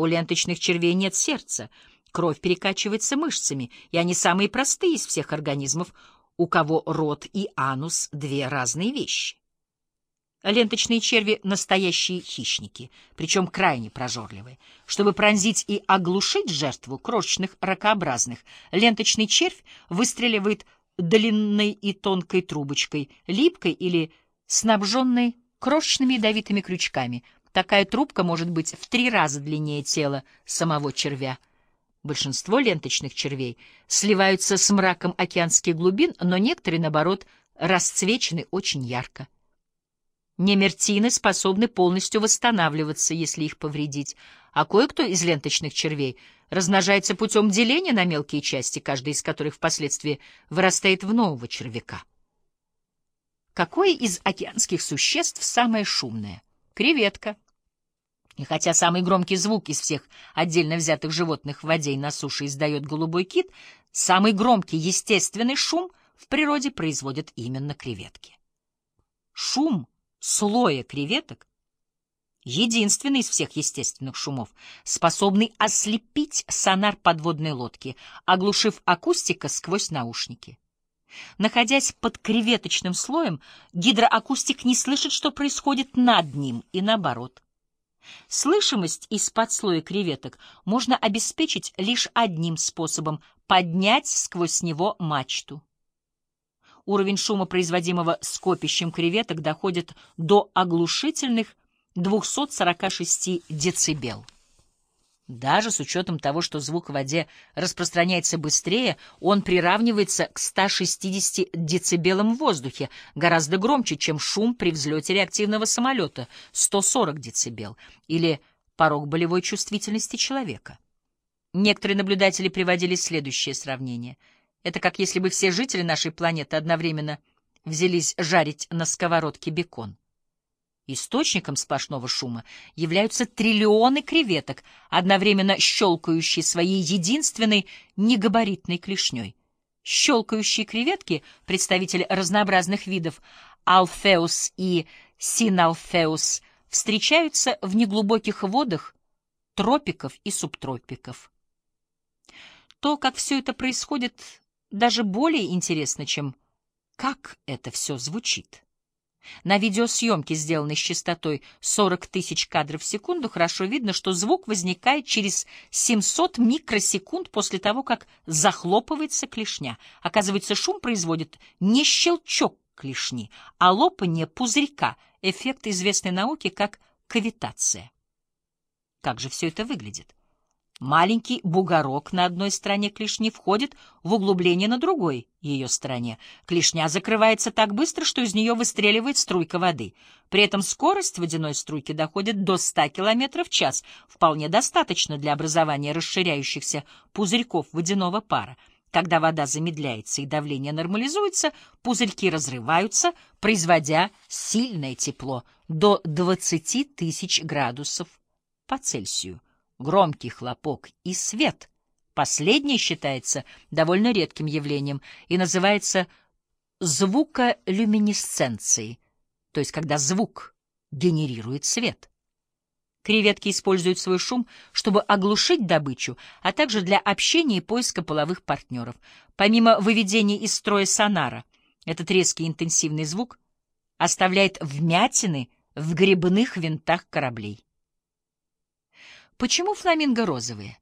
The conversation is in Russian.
У ленточных червей нет сердца, кровь перекачивается мышцами, и они самые простые из всех организмов, у кого рот и анус — две разные вещи. Ленточные черви — настоящие хищники, причем крайне прожорливые. Чтобы пронзить и оглушить жертву крошечных ракообразных, ленточный червь выстреливает длинной и тонкой трубочкой, липкой или снабженной крошечными ядовитыми крючками. Такая трубка может быть в три раза длиннее тела самого червя. Большинство ленточных червей сливаются с мраком океанских глубин, но некоторые, наоборот, расцвечены очень ярко. Немертины способны полностью восстанавливаться, если их повредить, а кое-кто из ленточных червей размножается путем деления на мелкие части, каждая из которых впоследствии вырастает в нового червяка. Какое из океанских существ самое шумное? Креветка. И хотя самый громкий звук из всех отдельно взятых животных в воде и на суше издает голубой кит, самый громкий естественный шум в природе производят именно креветки. Шум слоя креветок единственный из всех естественных шумов, способный ослепить сонар подводной лодки, оглушив акустика сквозь наушники. Находясь под креветочным слоем, гидроакустик не слышит, что происходит над ним, и наоборот. Слышимость из-под слоя креветок можно обеспечить лишь одним способом — поднять сквозь него мачту. Уровень шума, производимого скопищем креветок, доходит до оглушительных 246 децибел. Даже с учетом того, что звук в воде распространяется быстрее, он приравнивается к 160 децибелам в воздухе, гораздо громче, чем шум при взлете реактивного самолета — 140 децибел, или порог болевой чувствительности человека. Некоторые наблюдатели приводили следующее сравнение. Это как если бы все жители нашей планеты одновременно взялись жарить на сковородке бекон. Источником сплошного шума являются триллионы креветок, одновременно щелкающие своей единственной негабаритной клешней. Щелкающие креветки, представители разнообразных видов алфеус и синалфеус, встречаются в неглубоких водах тропиков и субтропиков. То, как все это происходит, даже более интересно, чем как это все звучит. На видеосъемке, сделанной с частотой 40 тысяч кадров в секунду, хорошо видно, что звук возникает через 700 микросекунд после того, как захлопывается клешня. Оказывается, шум производит не щелчок клешни, а лопание пузырька, эффект известной науки как кавитация. Как же все это выглядит? Маленький бугорок на одной стороне клешни входит в углубление на другой ее стороне. Клешня закрывается так быстро, что из нее выстреливает струйка воды. При этом скорость водяной струйки доходит до 100 км в час, вполне достаточно для образования расширяющихся пузырьков водяного пара. Когда вода замедляется и давление нормализуется, пузырьки разрываются, производя сильное тепло до 20 тысяч градусов по Цельсию громкий хлопок и свет. Последнее считается довольно редким явлением и называется звуколюминесценцией, то есть когда звук генерирует свет. Креветки используют свой шум, чтобы оглушить добычу, а также для общения и поиска половых партнеров. Помимо выведения из строя сонара, этот резкий интенсивный звук оставляет вмятины в грибных винтах кораблей. Почему фламинго розовые?